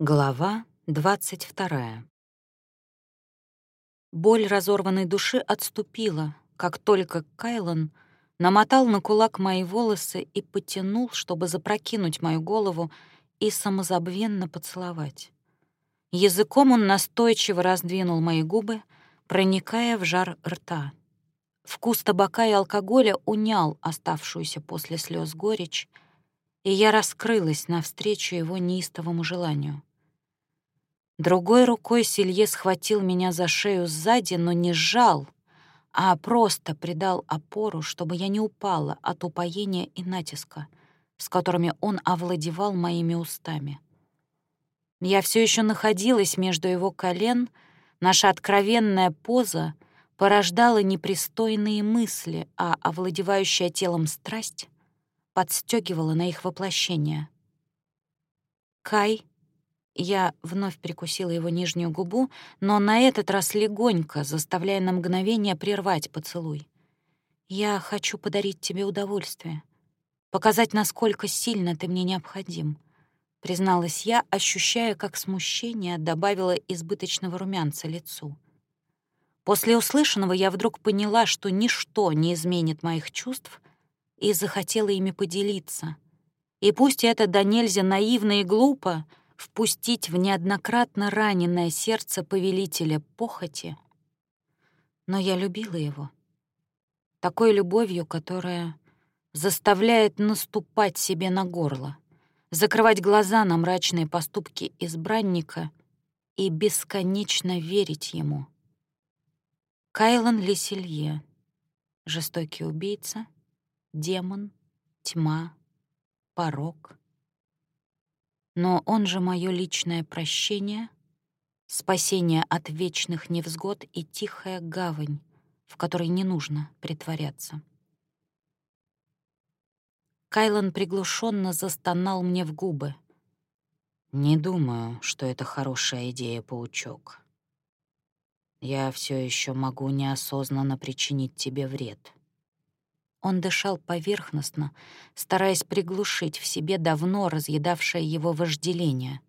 Глава 22. Боль разорванной души отступила, как только Кайлан намотал на кулак мои волосы и потянул, чтобы запрокинуть мою голову и самозабвенно поцеловать. Языком он настойчиво раздвинул мои губы, проникая в жар рта. Вкус табака и алкоголя унял оставшуюся после слез горечь, и я раскрылась навстречу его неистовому желанию. Другой рукой Силье схватил меня за шею сзади, но не сжал, а просто придал опору, чтобы я не упала от упоения и натиска, с которыми он овладевал моими устами. Я все еще находилась между его колен, наша откровенная поза порождала непристойные мысли, а овладевающая телом страсть подстегивала на их воплощение. Кай я вновь прикусила его нижнюю губу, но на этот раз легонько, заставляя на мгновение прервать поцелуй. «Я хочу подарить тебе удовольствие, показать, насколько сильно ты мне необходим», — призналась я, ощущая, как смущение добавило избыточного румянца лицу. После услышанного я вдруг поняла, что ничто не изменит моих чувств, и захотела ими поделиться. И пусть это до нельзя наивно и глупо — впустить в неоднократно раненое сердце повелителя похоти. Но я любила его. Такой любовью, которая заставляет наступать себе на горло, закрывать глаза на мрачные поступки избранника и бесконечно верить ему. Кайлан Леселье, жестокий убийца, демон, тьма, порок — но он же мое личное прощение, спасение от вечных невзгод и тихая гавань, в которой не нужно притворяться. Кайлан приглушенно застонал мне в губы. «Не думаю, что это хорошая идея, паучок. Я все еще могу неосознанно причинить тебе вред». Он дышал поверхностно, стараясь приглушить в себе давно разъедавшее его вожделение.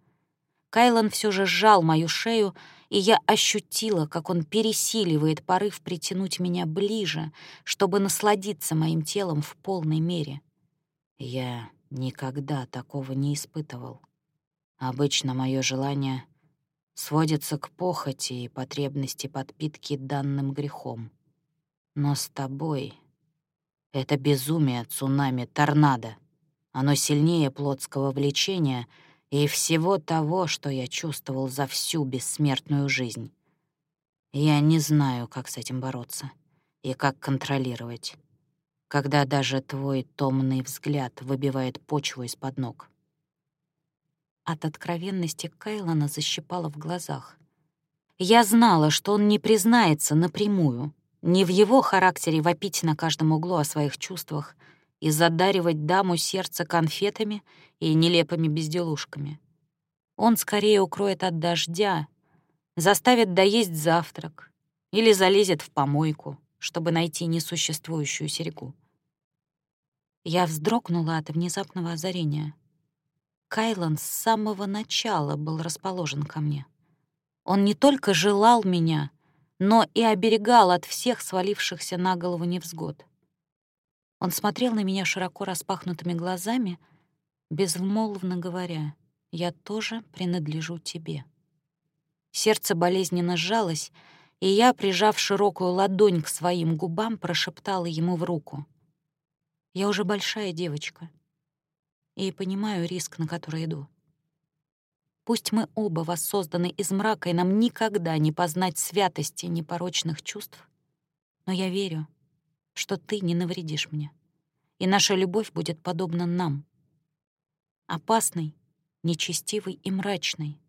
Кайлан все же сжал мою шею, и я ощутила, как он пересиливает порыв притянуть меня ближе, чтобы насладиться моим телом в полной мере. Я никогда такого не испытывал. Обычно мое желание сводится к похоти и потребности подпитки данным грехом. Но с тобой это безумие, цунами, торнадо. Оно сильнее плотского влечения и всего того, что я чувствовал за всю бессмертную жизнь. Я не знаю, как с этим бороться и как контролировать, когда даже твой томный взгляд выбивает почву из-под ног. От откровенности Кайлона защипало в глазах. Я знала, что он не признается напрямую — не в его характере вопить на каждом углу о своих чувствах и задаривать даму сердце конфетами и нелепыми безделушками. Он скорее укроет от дождя, заставит доесть завтрак или залезет в помойку, чтобы найти несуществующую серегу. Я вздрогнула от внезапного озарения. Кайлан с самого начала был расположен ко мне. Он не только желал меня, но и оберегал от всех свалившихся на голову невзгод. Он смотрел на меня широко распахнутыми глазами, безмолвно говоря, «Я тоже принадлежу тебе». Сердце болезненно сжалось, и я, прижав широкую ладонь к своим губам, прошептала ему в руку. «Я уже большая девочка и понимаю риск, на который иду. Пусть мы оба воссозданы из мрака, и нам никогда не познать святости непорочных чувств, но я верю, что ты не навредишь мне, и наша любовь будет подобна нам. Опасной, нечестивой и мрачной,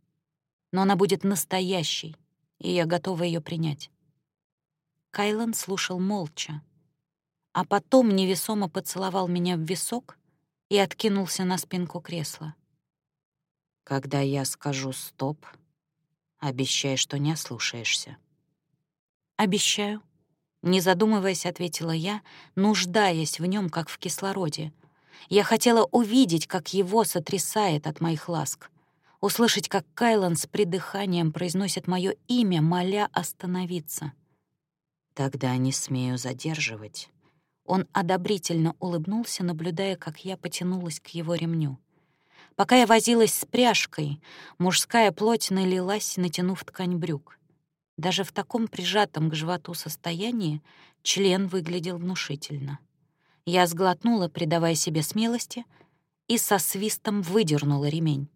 но она будет настоящей, и я готова ее принять. Кайлан слушал молча, а потом невесомо поцеловал меня в висок и откинулся на спинку кресла. Когда я скажу «стоп», обещай, что не ослушаешься. «Обещаю», — не задумываясь, ответила я, нуждаясь в нем, как в кислороде. Я хотела увидеть, как его сотрясает от моих ласк, услышать, как Кайлан с придыханием произносит мое имя, моля остановиться. Тогда не смею задерживать. Он одобрительно улыбнулся, наблюдая, как я потянулась к его ремню. Пока я возилась с пряжкой, мужская плоть налилась, натянув ткань брюк. Даже в таком прижатом к животу состоянии член выглядел внушительно. Я сглотнула, придавая себе смелости, и со свистом выдернула ремень.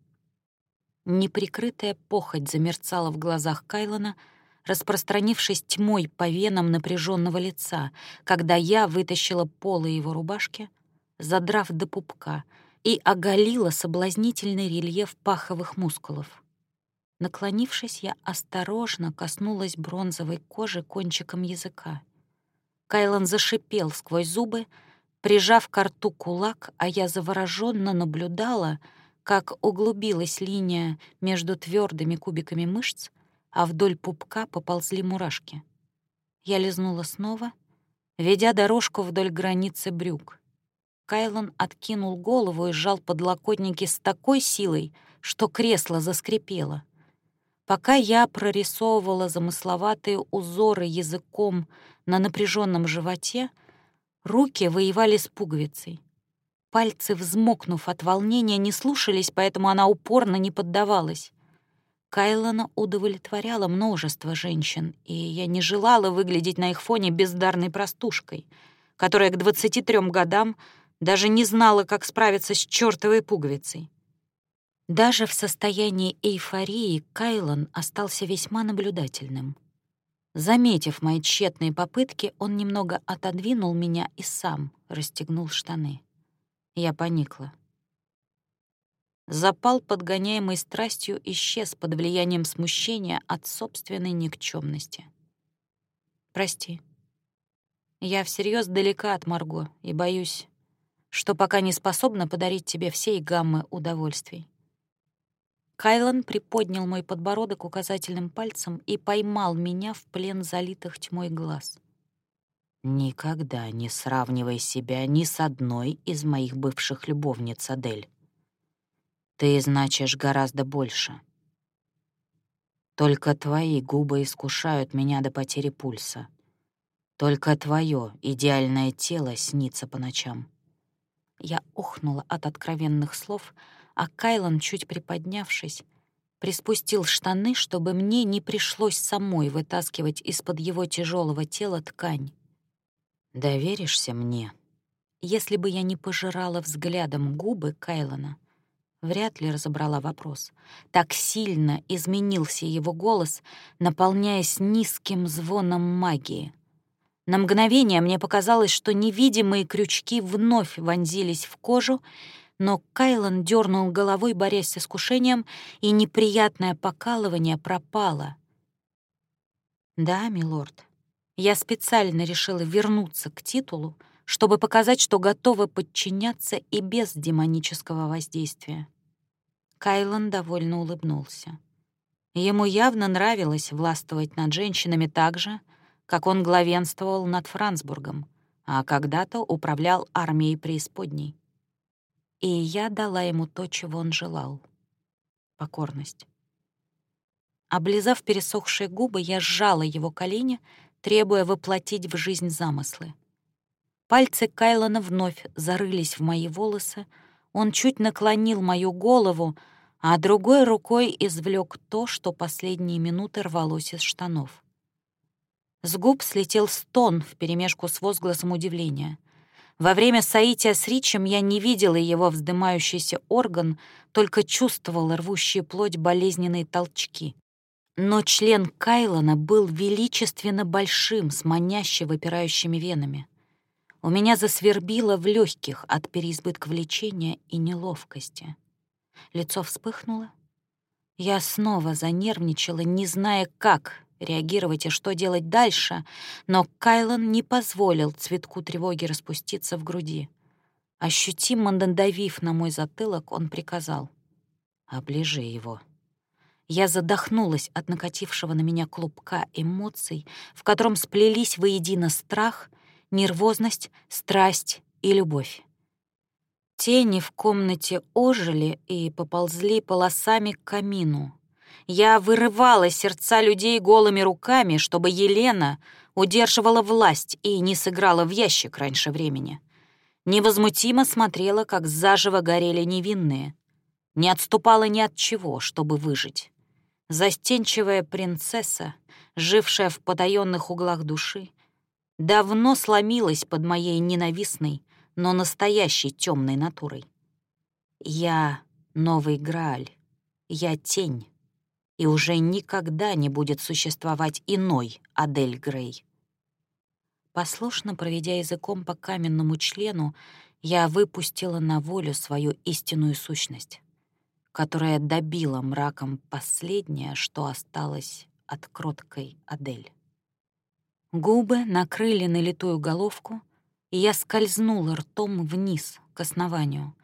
Неприкрытая похоть замерцала в глазах Кайлона, распространившись тьмой по венам напряженного лица, когда я вытащила полы его рубашки, задрав до пупка, и оголила соблазнительный рельеф паховых мускулов. Наклонившись, я осторожно коснулась бронзовой кожи кончиком языка. Кайлан зашипел сквозь зубы, прижав к рту кулак, а я завороженно наблюдала, как углубилась линия между твердыми кубиками мышц, а вдоль пупка поползли мурашки. Я лизнула снова, ведя дорожку вдоль границы брюк. Кайлан откинул голову и сжал подлокотники с такой силой, что кресло заскрипело. Пока я прорисовывала замысловатые узоры языком на напряженном животе, руки воевали с пуговицей. Пальцы, взмокнув от волнения, не слушались, поэтому она упорно не поддавалась. Кайлона удовлетворяло множество женщин, и я не желала выглядеть на их фоне бездарной простушкой, которая к 23 годам даже не знала, как справиться с чёртовой пуговицей. Даже в состоянии эйфории Кайлон остался весьма наблюдательным. Заметив мои тщетные попытки, он немного отодвинул меня и сам расстегнул штаны. Я поникла. Запал, подгоняемый страстью, исчез под влиянием смущения от собственной никчемности. «Прости. Я всерьез далека от Марго и боюсь, что пока не способна подарить тебе всей гаммы удовольствий. Кайлан приподнял мой подбородок указательным пальцем и поймал меня в плен залитых тьмой глаз. «Никогда не сравнивай себя ни с одной из моих бывших любовниц, Адель. Ты значишь гораздо больше. Только твои губы искушают меня до потери пульса. Только твое идеальное тело снится по ночам». Я охнула от откровенных слов — а Кайлан, чуть приподнявшись, приспустил штаны, чтобы мне не пришлось самой вытаскивать из-под его тяжелого тела ткань. «Доверишься мне?» Если бы я не пожирала взглядом губы Кайлана, вряд ли разобрала вопрос. Так сильно изменился его голос, наполняясь низким звоном магии. На мгновение мне показалось, что невидимые крючки вновь вонзились в кожу, но Кайлан дернул головой, борясь с искушением, и неприятное покалывание пропало. «Да, милорд, я специально решила вернуться к титулу, чтобы показать, что готова подчиняться и без демонического воздействия». Кайлан довольно улыбнулся. Ему явно нравилось властвовать над женщинами так же, как он главенствовал над Франсбургом, а когда-то управлял армией преисподней и я дала ему то, чего он желал — покорность. Облизав пересохшие губы, я сжала его колени, требуя воплотить в жизнь замыслы. Пальцы Кайлона вновь зарылись в мои волосы, он чуть наклонил мою голову, а другой рукой извлек то, что последние минуты рвалось из штанов. С губ слетел стон вперемешку с возгласом удивления — во время соития с Ричем я не видела его вздымающийся орган, только чувствовала рвущие плоть болезненные толчки. Но член Кайлона был величественно большим, с маняще выпирающими венами. У меня засвербило в легких от переизбытка влечения и неловкости. Лицо вспыхнуло. Я снова занервничала, не зная, как реагировать и что делать дальше, но Кайлан не позволил цветку тревоги распуститься в груди. Ощутимо надавив на мой затылок, он приказал. «Оближи его». Я задохнулась от накатившего на меня клубка эмоций, в котором сплелись воедино страх, нервозность, страсть и любовь. Тени в комнате ожили и поползли полосами к камину. Я вырывала сердца людей голыми руками, чтобы Елена удерживала власть и не сыграла в ящик раньше времени. Невозмутимо смотрела, как заживо горели невинные. Не отступала ни от чего, чтобы выжить. Застенчивая принцесса, жившая в потаенных углах души, давно сломилась под моей ненавистной, но настоящей темной натурой. Я — новый Грааль, я — тень, и уже никогда не будет существовать иной Адель Грей. Послушно проведя языком по каменному члену, я выпустила на волю свою истинную сущность, которая добила мраком последнее, что осталось от кроткой Адель. Губы накрыли налитую головку, и я скользнула ртом вниз, к основанию.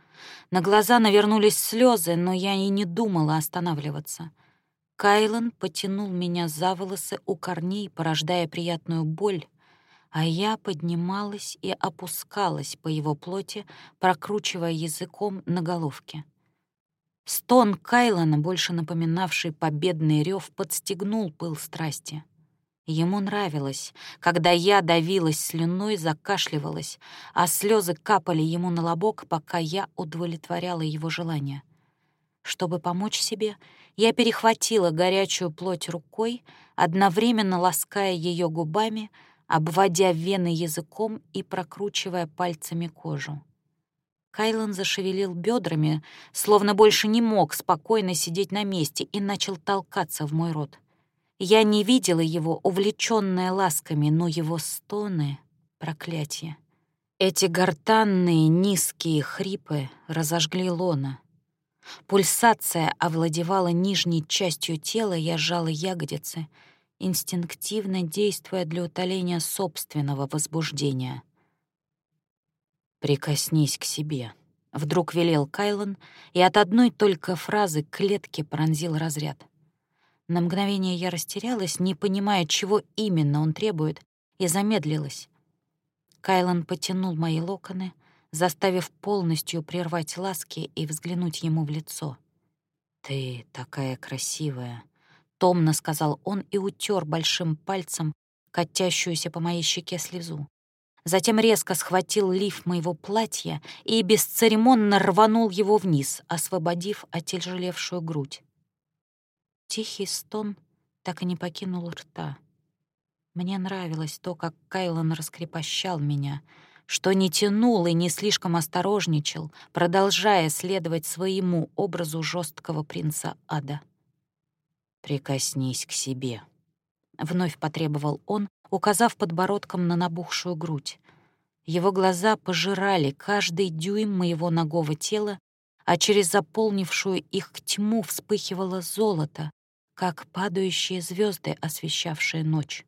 На глаза навернулись слезы, но я и не думала останавливаться. Кайлан потянул меня за волосы у корней, порождая приятную боль, а я поднималась и опускалась по его плоти, прокручивая языком на головке. Стон Кайлана, больше напоминавший победный рев, подстегнул пыл страсти — Ему нравилось, когда я давилась слюной, закашливалась, а слезы капали ему на лобок, пока я удовлетворяла его желание. Чтобы помочь себе, я перехватила горячую плоть рукой, одновременно лаская ее губами, обводя вены языком и прокручивая пальцами кожу. Кайлан зашевелил бедрами, словно больше не мог спокойно сидеть на месте и начал толкаться в мой рот. Я не видела его, увлечённая ласками, но его стоны — проклятие. Эти гортанные низкие хрипы разожгли лона. Пульсация овладевала нижней частью тела, я сжала ягодицы, инстинктивно действуя для утоления собственного возбуждения. «Прикоснись к себе», — вдруг велел Кайлан, и от одной только фразы клетки пронзил разряд — на мгновение я растерялась, не понимая, чего именно он требует, и замедлилась. Кайлан потянул мои локоны, заставив полностью прервать ласки и взглянуть ему в лицо. «Ты такая красивая», — томно сказал он и утер большим пальцем катящуюся по моей щеке слезу. Затем резко схватил лиф моего платья и бесцеремонно рванул его вниз, освободив отяжелевшую грудь. Тихий стон так и не покинул рта. Мне нравилось то, как Кайлан раскрепощал меня, что не тянул и не слишком осторожничал, продолжая следовать своему образу жесткого принца ада. «Прикоснись к себе», — вновь потребовал он, указав подбородком на набухшую грудь. Его глаза пожирали каждый дюйм моего ногого тела, а через заполнившую их тьму вспыхивало золото, как падающие звезды, освещавшие ночь.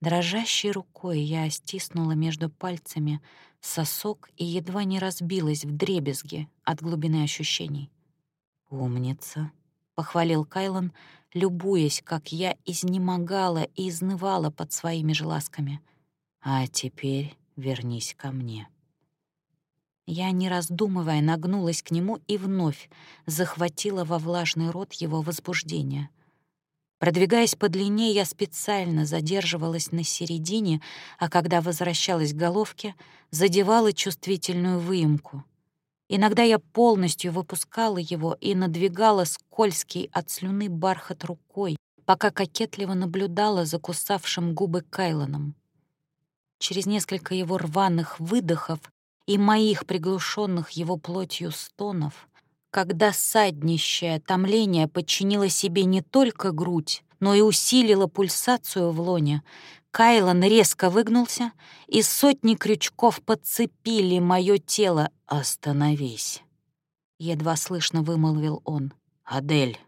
Дрожащей рукой я стиснула между пальцами сосок и едва не разбилась в дребезги от глубины ощущений. «Умница», — похвалил Кайлан, любуясь, как я изнемогала и изнывала под своими же ласками. «А теперь вернись ко мне». Я, не раздумывая, нагнулась к нему и вновь захватила во влажный рот его возбуждение. Продвигаясь по длине, я специально задерживалась на середине, а когда возвращалась к головке, задевала чувствительную выемку. Иногда я полностью выпускала его и надвигала скользкий от слюны бархат рукой, пока кокетливо наблюдала за кусавшим губы Кайлоном. Через несколько его рваных выдохов и моих приглушенных его плотью стонов, когда саднищее томление подчинило себе не только грудь, но и усилило пульсацию в лоне, Кайлан резко выгнулся, и сотни крючков подцепили мое тело. «Остановись!» — едва слышно вымолвил он. «Адель!»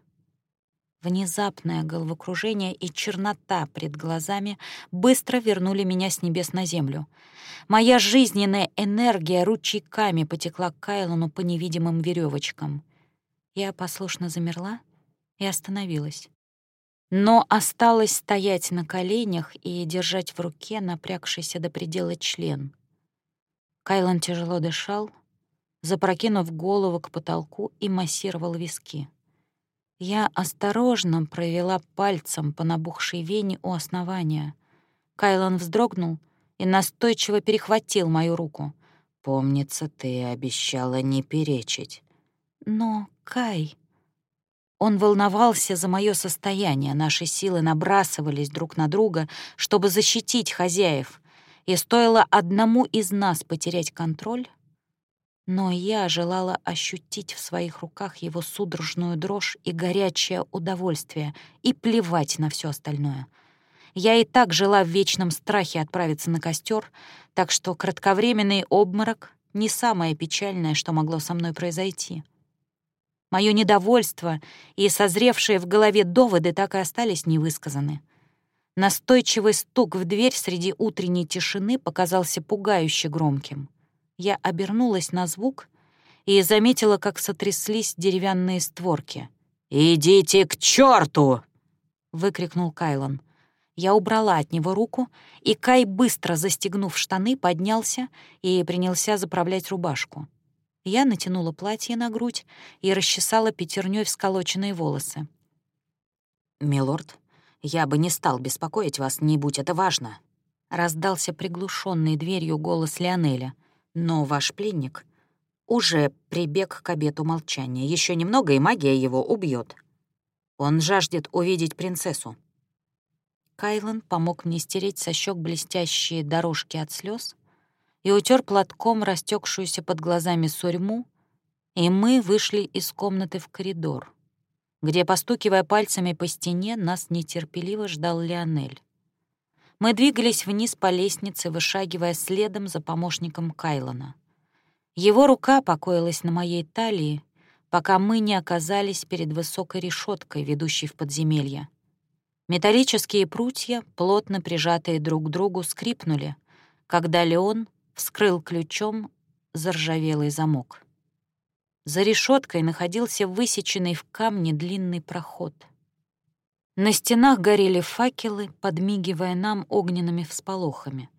Внезапное головокружение и чернота пред глазами быстро вернули меня с небес на землю. Моя жизненная энергия ручейками потекла к Кайлону по невидимым веревочкам. Я послушно замерла и остановилась. Но осталось стоять на коленях и держать в руке напрягшийся до предела член. Кайлон тяжело дышал, запрокинув голову к потолку и массировал виски. Я осторожно провела пальцем по набухшей вене у основания. Кайлан вздрогнул и настойчиво перехватил мою руку. «Помнится, ты обещала не перечить». «Но, Кай...» Он волновался за мое состояние, наши силы набрасывались друг на друга, чтобы защитить хозяев, и стоило одному из нас потерять контроль, но я желала ощутить в своих руках его судорожную дрожь и горячее удовольствие и плевать на все остальное. Я и так жила в вечном страхе отправиться на костер, так что кратковременный обморок — не самое печальное, что могло со мной произойти — Мое недовольство и созревшие в голове доводы так и остались невысказаны. Настойчивый стук в дверь среди утренней тишины показался пугающе громким. Я обернулась на звук и заметила, как сотряслись деревянные створки. «Идите к черту! выкрикнул Кайлон. Я убрала от него руку, и Кай, быстро застегнув штаны, поднялся и принялся заправлять рубашку. Я натянула платье на грудь и расчесала пятерней всколоченные волосы. «Милорд, я бы не стал беспокоить вас, не будь это важно», — раздался приглушенный дверью голос Леонеля. «Но ваш пленник уже прибег к обету молчания. Еще немного, и магия его убьет. Он жаждет увидеть принцессу». Кайлан помог мне стереть со щек блестящие дорожки от слез и утер платком растекшуюся под глазами сурьму, и мы вышли из комнаты в коридор, где, постукивая пальцами по стене, нас нетерпеливо ждал Леонель. Мы двигались вниз по лестнице, вышагивая следом за помощником Кайлона. Его рука покоилась на моей талии, пока мы не оказались перед высокой решеткой, ведущей в подземелье. Металлические прутья, плотно прижатые друг к другу, скрипнули, когда Леон вскрыл ключом заржавелый замок. За решеткой находился высеченный в камне длинный проход. На стенах горели факелы, подмигивая нам огненными всполохами.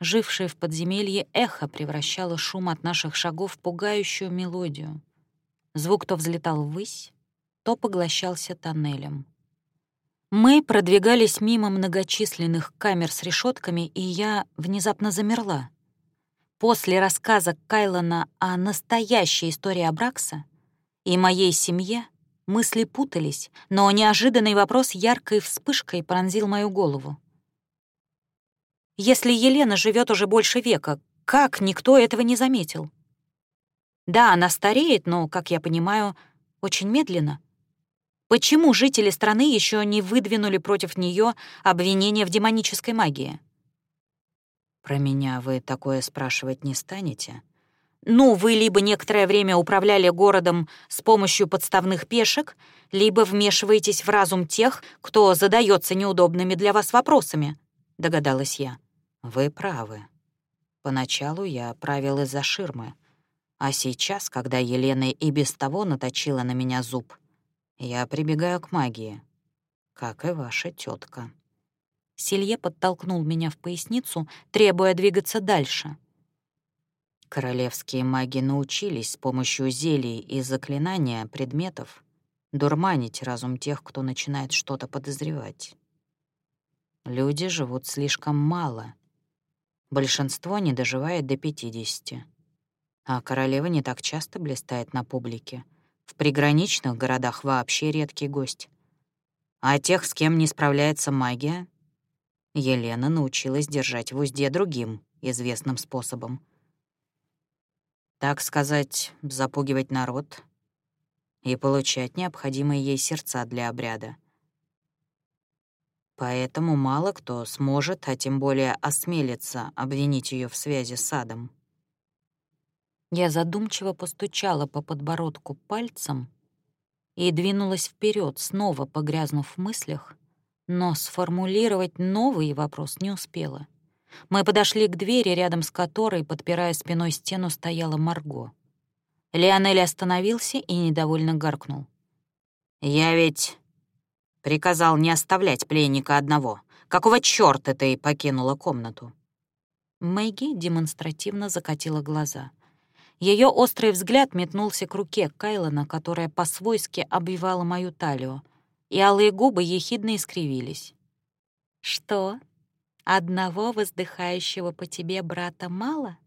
Жившее в подземелье эхо превращало шум от наших шагов в пугающую мелодию. Звук то взлетал ввысь, то поглощался тоннелем. Мы продвигались мимо многочисленных камер с решетками, и я внезапно замерла. После рассказа Кайлона о настоящей истории Абракса и моей семье мысли путались, но неожиданный вопрос яркой вспышкой пронзил мою голову. Если Елена живет уже больше века, как никто этого не заметил? Да, она стареет, но, как я понимаю, очень медленно. Почему жители страны еще не выдвинули против нее обвинения в демонической магии? «Про меня вы такое спрашивать не станете?» «Ну, вы либо некоторое время управляли городом с помощью подставных пешек, либо вмешиваетесь в разум тех, кто задается неудобными для вас вопросами», — догадалась я. «Вы правы. Поначалу я правил из-за ширмы, а сейчас, когда Елена и без того наточила на меня зуб, я прибегаю к магии, как и ваша тетка. Селье подтолкнул меня в поясницу, требуя двигаться дальше. Королевские маги научились с помощью зелий и заклинания предметов дурманить разум тех, кто начинает что-то подозревать. Люди живут слишком мало. Большинство не доживает до 50. А королева не так часто блистает на публике. В приграничных городах вообще редкий гость. А тех, с кем не справляется магия, Елена научилась держать в узде другим, известным способом. Так сказать, запугивать народ и получать необходимые ей сердца для обряда. Поэтому мало кто сможет, а тем более осмелится обвинить ее в связи с садом. Я задумчиво постучала по подбородку пальцем и двинулась вперед, снова погрязнув в мыслях но сформулировать новый вопрос не успела. Мы подошли к двери, рядом с которой, подпирая спиной стену, стояла Марго. Леонель остановился и недовольно гаркнул. «Я ведь приказал не оставлять пленника одного. Какого чёрта ты покинула комнату?» Мэгги демонстративно закатила глаза. Ее острый взгляд метнулся к руке Кайлона, которая по-свойски обвивала мою талию, и алые губы ехидно искривились. «Что, одного воздыхающего по тебе брата мало?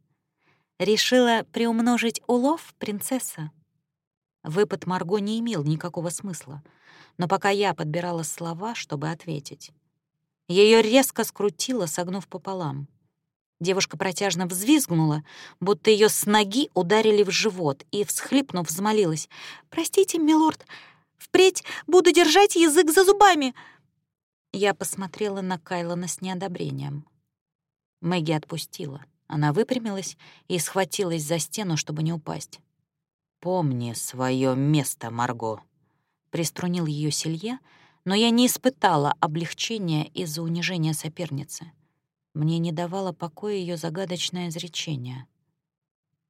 Решила приумножить улов, принцесса?» Выпад Марго не имел никакого смысла, но пока я подбирала слова, чтобы ответить, ее резко скрутило, согнув пополам. Девушка протяжно взвизгнула, будто ее с ноги ударили в живот, и, всхлипнув, взмолилась. «Простите, милорд, впредь буду держать язык за зубами!» Я посмотрела на Кайлона с неодобрением. Мэгги отпустила. Она выпрямилась и схватилась за стену, чтобы не упасть. «Помни свое место, Марго», — приструнил ее Селье, но я не испытала облегчения из-за унижения соперницы. Мне не давало покоя ее загадочное изречение.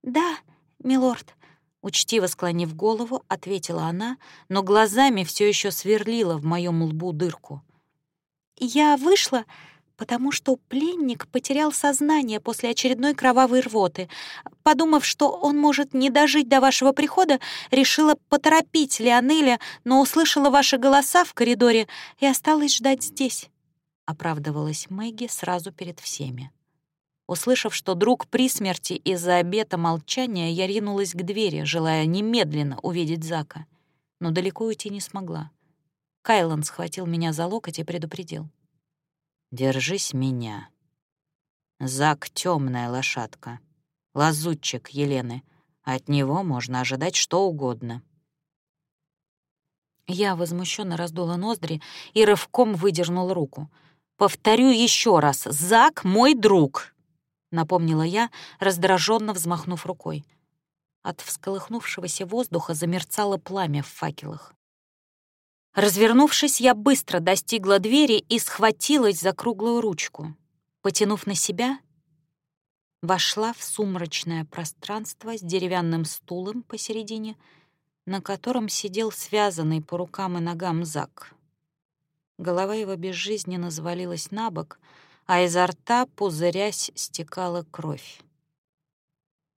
«Да, милорд», — учтиво склонив голову, ответила она, но глазами все еще сверлила в моем лбу дырку. «Я вышла, потому что пленник потерял сознание после очередной кровавой рвоты. Подумав, что он может не дожить до вашего прихода, решила поторопить Леонеля, но услышала ваши голоса в коридоре и осталась ждать здесь» оправдывалась Мэгги сразу перед всеми. Услышав, что друг при смерти из-за обета молчания, я ринулась к двери, желая немедленно увидеть Зака, но далеко уйти не смогла. Кайлан схватил меня за локоть и предупредил. «Держись меня. Зак — темная лошадка, лазутчик Елены. От него можно ожидать что угодно». Я возмущенно раздула ноздри и рывком выдернула руку — «Повторю еще раз, Зак — мой друг», — напомнила я, раздраженно взмахнув рукой. От всколыхнувшегося воздуха замерцало пламя в факелах. Развернувшись, я быстро достигла двери и схватилась за круглую ручку. Потянув на себя, вошла в сумрачное пространство с деревянным стулом посередине, на котором сидел связанный по рукам и ногам Зак. Голова его безжизненно завалилась на бок, а изо рта, пузырясь, стекала кровь.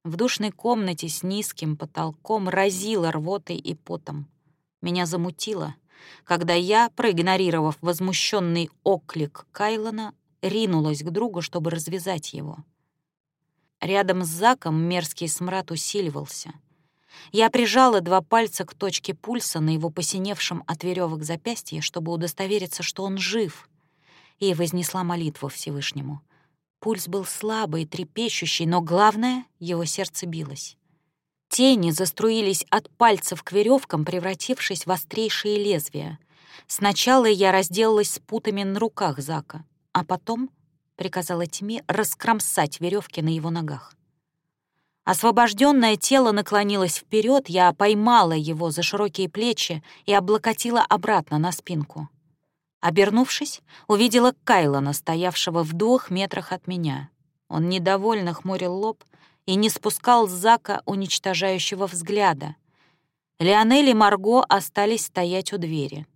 В душной комнате с низким потолком разило рвотой и потом. Меня замутило, когда я, проигнорировав возмущенный оклик Кайлона, ринулась к другу, чтобы развязать его. Рядом с Заком мерзкий смрад усиливался — я прижала два пальца к точке пульса на его посиневшем от веревок запястье, чтобы удостовериться, что он жив, и вознесла молитву Всевышнему. Пульс был слабый, трепещущий, но главное — его сердце билось. Тени заструились от пальцев к веревкам, превратившись в острейшие лезвия. Сначала я разделалась с путами на руках Зака, а потом приказала тьме раскромсать веревки на его ногах. Освобожденное тело наклонилось вперед, я поймала его за широкие плечи и облокотила обратно на спинку. Обернувшись, увидела Кайлона, стоявшего в двух метрах от меня. Он недовольно хмурил лоб и не спускал с Зака уничтожающего взгляда. Леонель и Марго остались стоять у двери.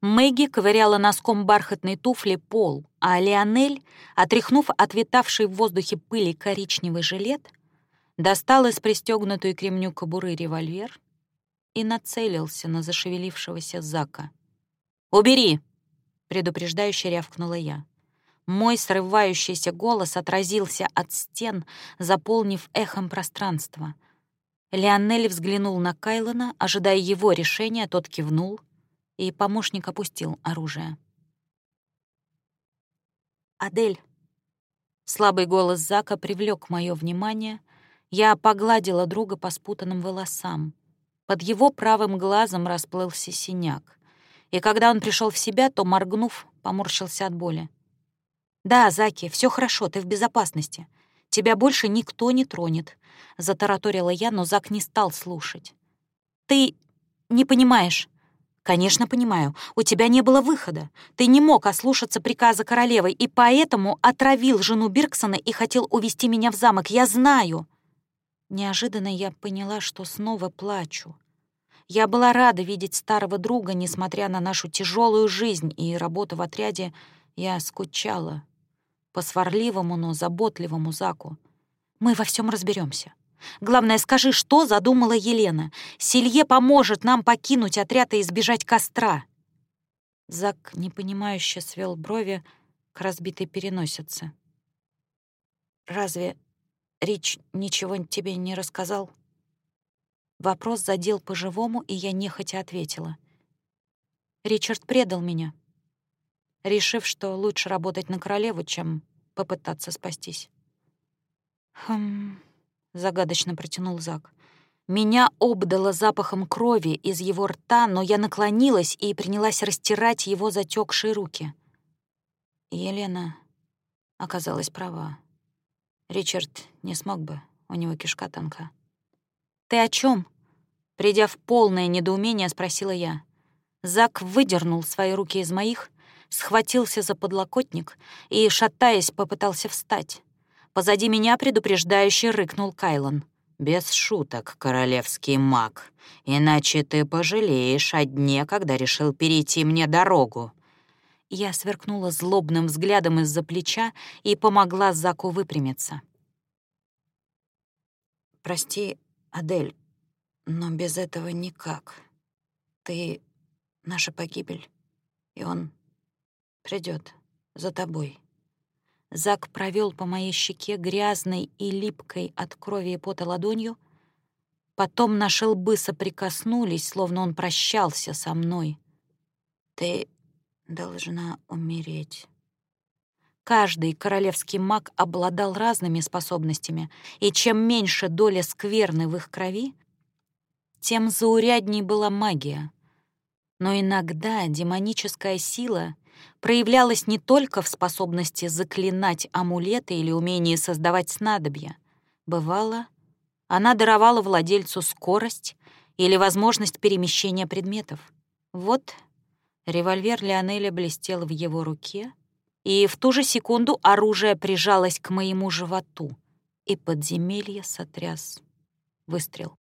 Мэгги ковыряла носком бархатной туфли пол, а Леонель, отряхнув отвитавший в воздухе пыли коричневый жилет, достал из пристегнутой к ремню кобуры револьвер и нацелился на зашевелившегося Зака. «Убери!» — предупреждающе рявкнула я. Мой срывающийся голос отразился от стен, заполнив эхом пространство. Леонель взглянул на Кайлона, ожидая его решения, тот кивнул, и помощник опустил оружие. «Адель!» Слабый голос Зака привлек мое внимание, я погладила друга по спутанным волосам. Под его правым глазом расплылся синяк. И когда он пришел в себя, то, моргнув, поморщился от боли. «Да, Заки, все хорошо, ты в безопасности. Тебя больше никто не тронет», — затараторила я, но Зак не стал слушать. «Ты не понимаешь». «Конечно, понимаю. У тебя не было выхода. Ты не мог ослушаться приказа королевы, и поэтому отравил жену Бирксона и хотел увести меня в замок. Я знаю». Неожиданно я поняла, что снова плачу. Я была рада видеть старого друга, несмотря на нашу тяжелую жизнь и работу в отряде, я скучала по сварливому, но заботливому Заку. Мы во всем разберемся. Главное, скажи, что задумала Елена. Селье поможет нам покинуть отряд и избежать костра. Зак непонимающе свел брови к разбитой переносице. «Разве Рич ничего тебе не рассказал?» Вопрос задел по-живому, и я нехотя ответила. «Ричард предал меня, решив, что лучше работать на королеву, чем попытаться спастись». «Хм...» — загадочно протянул Зак. Меня обдало запахом крови из его рта, но я наклонилась и принялась растирать его затекшие руки. Елена оказалась права. Ричард не смог бы, у него кишка тонка. «Ты о чем? Придя в полное недоумение, спросила я. Зак выдернул свои руки из моих, схватился за подлокотник и, шатаясь, попытался встать. Позади меня предупреждающе рыкнул Кайлан. «Без шуток, королевский маг, иначе ты пожалеешь о дне, когда решил перейти мне дорогу». Я сверкнула злобным взглядом из-за плеча и помогла Заку выпрямиться. «Прости, Адель, но без этого никак. Ты — наша погибель, и он придет за тобой». Зак провел по моей щеке грязной и липкой от крови и пота ладонью, потом наши лбы соприкоснулись, словно он прощался со мной. «Ты должна умереть». Каждый королевский маг обладал разными способностями, и чем меньше доля скверны в их крови, тем заурядней была магия. Но иногда демоническая сила проявлялась не только в способности заклинать амулеты или умении создавать снадобья. Бывало, она даровала владельцу скорость или возможность перемещения предметов. Вот револьвер Леонеля блестел в его руке, и в ту же секунду оружие прижалось к моему животу, и подземелье сотряс выстрел.